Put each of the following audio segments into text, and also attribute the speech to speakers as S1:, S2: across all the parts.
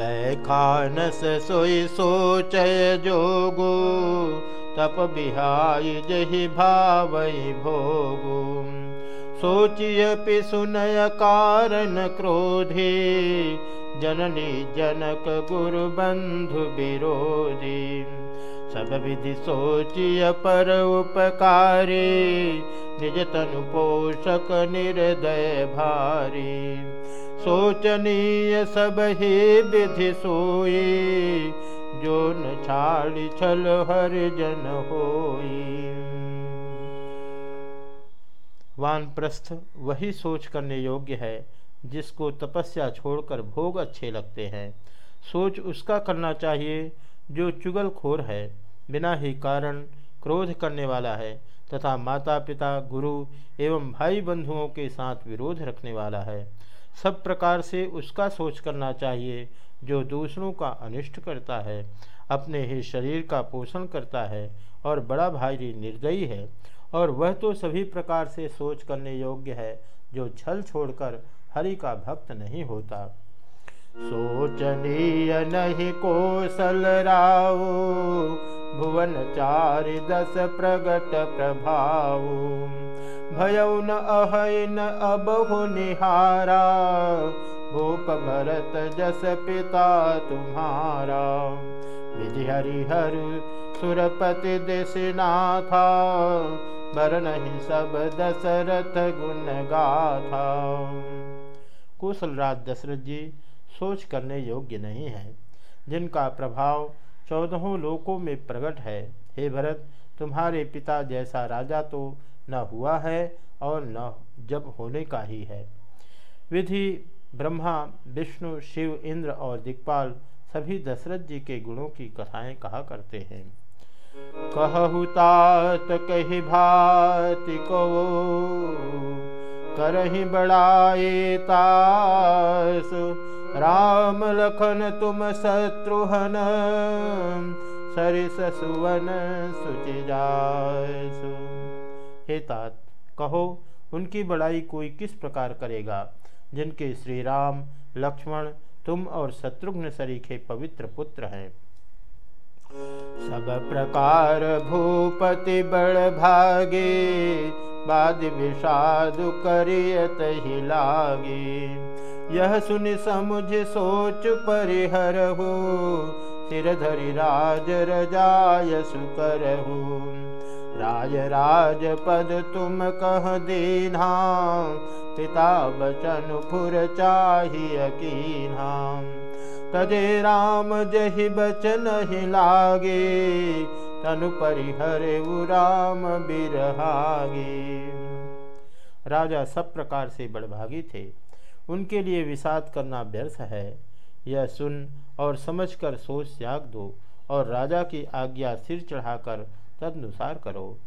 S1: बैखानस सोई सोचय जोगो तप बिहाय जहि भावई भोगो। सोचिय सुनय कारण क्रोधे जननी जनक गुरु बंधु विरोधी। सब विधि सोचिय पर उपकारी निज तनु पोषक निर्दय भारी सोचनीय सब ही विधि सोई, जो न छाड़ी छल हर जन होई। वानप्रस्थ, वही सोच करने योग्य है, जिसको तपस्या छोड़कर भोग अच्छे लगते हैं। सोच उसका करना चाहिए, जो चुगलखोर है, बिना ही कारण क्रोध करने वाला है, तथा माता पिता गुरु एवं भाई बंधुओं के साथ विरोध रखने वाला है। सब प्रकार से उसका सोच करना चाहिए, जो दूसरों का अनिष्ट करता है, अपने ही शरीर का पोषण करता है और बड़ा भारी निर्दयी है। और वह तो सभी प्रकार से सोच करने योग्य है, जो छल छोड़कर हरि का भक्त नहीं होता। सोचनीय नहीं कौशल राव भुवन चार दस प्रगट प्रभाव। भयउ न अहय न अबहु निहारा। भूप भरत जस पिता तुम्हारा। विधि हरिहर सुरपति दिशनाथा बर नहीं सब दशरथ गुण गाथा कुशलराज दशरथ जी सोच करने योग्य नहीं है। जिनका प्रभाव चौदहों लोकों में प्रकट है। हे भरत, तुम्हारे पिता जैसा राजा तो न हुआ है और न जब होने का ही है। विधि, ब्रह्मा, विष्णु, शिव, इंद्र और दिक्पाल सभी दशरथ जी के गुणों की कथाएँ कहा करते हैं। कहु तात कही भाति को, करही बड़ाए राम लखन तुम शत्रुहन सरिस सुवन सुचि जासु। हे तात, कहो, उनकी बड़ाई कोई किस प्रकार करेगा? जिनके श्री राम लक्ष्मण, तुम और शत्रुघ्न सरीखे पवित्र पुत्र हैं। सब प्रकार भूपति बड़ भागे, बाद विषाद करियत ही लागे। यह सुन समुझ सोच परिहर हो, सिर धरि राज रजाय सुकर राय राज पद तुम कह दीना पिता बचन फुर चाहिए कीना तजे राम जहि बचन ही लागे, तनु परिहरे राम बिरहागे। राजा सब प्रकार से बड़भागी थे। उनके लिए विषाद करना व्यर्थ है। यह सुन और समझकर सोच त्याग दो और राजा की आज्ञा सिर चढ़ाकर तदनुसार करो।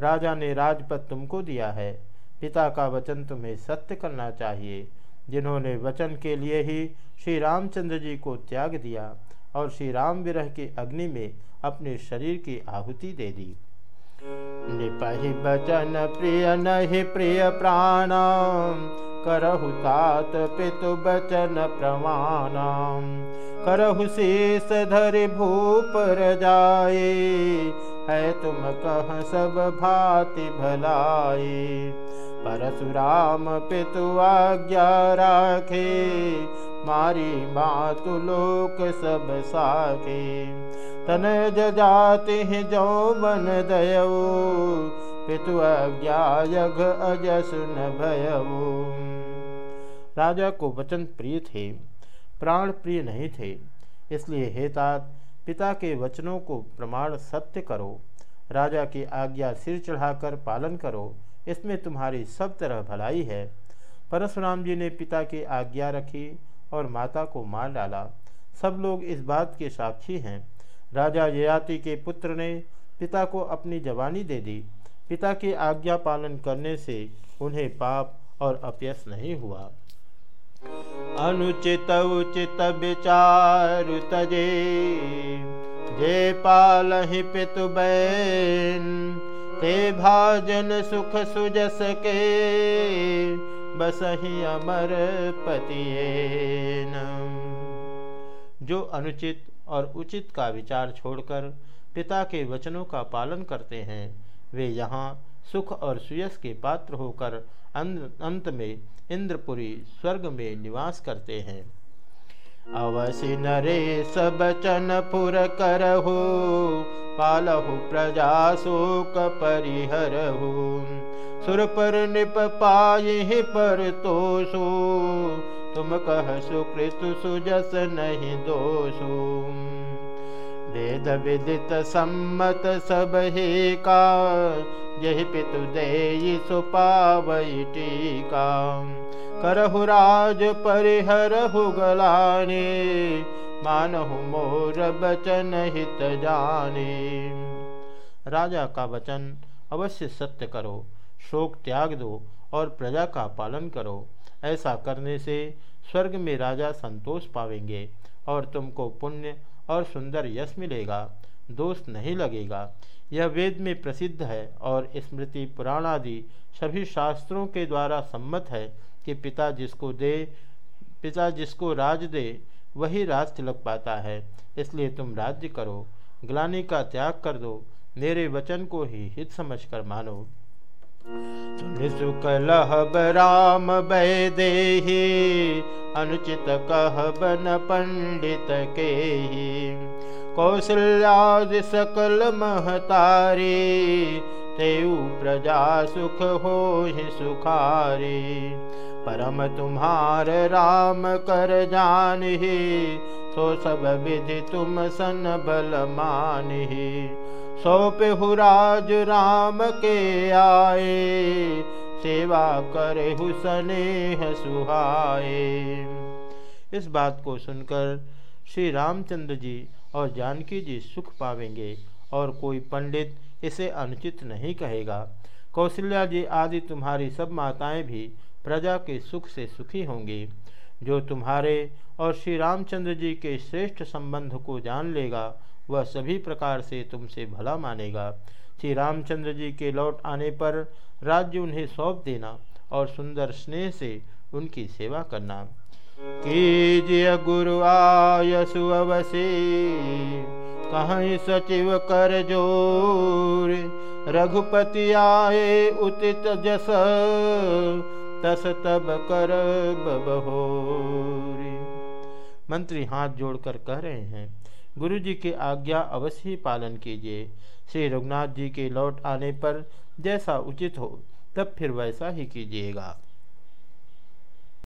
S1: राजा ने राजपद तुमको दिया है। पिता का वचन तुम्हें सत्य करना चाहिए। जिन्होंने वचन के लिए ही श्री रामचंद्र जी को त्याग दिया और श्री राम विरह की अग्नि में अपने शरीर की आहुति दे दी। निपहि बचन प्रिय नहीं प्रिय प्राण करहु तात पितु बचन प्रमाण करहु शेष धरि भूप जाए है तुम कह सब भाति भलाए परशुराम पितु आज्ञा राखे, मारी मातु लोक सब साखे। तन जाति जो मन दयऊ, पितु आज्ञा यघ अजसुन भयऊ। राजा को वचन प्रिय थे, प्राण प्रिय नहीं थे, इसलिए हेतात पिता के वचनों को प्रमाण सत्य करो, राजा की आज्ञा सिर चढ़ाकर पालन करो, इसमें तुम्हारी सब तरह भलाई है। परशुराम जी ने पिता की आज्ञा रखी और माता को मार डाला। सब लोग इस बात के साक्षी हैं। राजा ययाति के पुत्र ने पिता को अपनी जवानी दे दी। पिता की आज्ञा पालन करने से उन्हें पाप और अपयस नहीं हुआ। अनुचित, उचित विचार तजे। जे पाल पितु बैन, ते भाजन सुख सुजस के। बसही अमर पतिये जो अनुचित और उचित का विचार छोड़कर पिता के वचनों का पालन करते हैं, वे यहाँ सुख और सुयस के पात्र होकर अंत में इंद्रपुरी स्वर्ग में निवास करते हैं। अवसि नरे सब चन पुर करहु पालहु प्रजा शोक परिहरहु सुर पर निप पाए पर तोषु, तुम कह सुकृत सुजस नहीं दोषु। वेद विदित सम्मत सब हे का। यही पितु दे सुपावई टीका। करहु राज परिहरहु गलाने, मानहु मोर बचन हित जाने। राजा का वचन अवश्य सत्य करो, शोक त्याग दो और प्रजा का पालन करो। ऐसा करने से स्वर्ग में राजा संतोष पावेंगे और तुमको पुण्य और सुंदर यश मिलेगा, दोष नहीं लगेगा। यह वेद में प्रसिद्ध है और स्मृति पुराण आदि सभी शास्त्रों के द्वारा सम्मत है कि पिता जिसको दे, पिता जिसको राज दे, वही राज तिलक पाता है। इसलिए तुम राज्य करो, ग्लानी का त्याग कर दो, मेरे वचन को ही हित समझकर मानो। सुन सुकलहब राम दे अनुचित कहबन पंडित के कौशल्यादि सकल महतारी तेऊ प्रजा सुख हो ही सुखारी। परम तुम्हार राम कर जान ही सो सब विधि तुम सन बल मान ही सौंपहु राज राम के आए सेवा करे स्नेह सुहाए। इस बात को सुनकर श्री रामचंद्र जी और जानकी जी सुख पावेंगे और कोई पंडित इसे अनुचित नहीं कहेगा। कौशल्या जी आदि तुम्हारी सब माताएँ भी प्रजा के सुख से सुखी होंगी। जो तुम्हारे और श्री रामचंद्र जी के श्रेष्ठ संबंध को जान लेगा, वह सभी प्रकार से तुमसे भला मानेगा। श्री रामचंद्र जी के लौट आने पर राज्य उन्हें सौंप देना और सुंदर स्नेह से उनकी सेवा करना। कीजिए गुरु आयसु अवसे, कहीं सचिव कर ज़ोर। रघुपति आए उतित जस, तस तब कर बहोरी मंत्री हाथ जोड़कर कह रहे हैं गुरु जी की आज्ञा अवश्य पालन कीजिए। श्री रघुनाथ जी के लौट आने पर जैसा उचित हो, तब फिर वैसा ही कीजिएगा।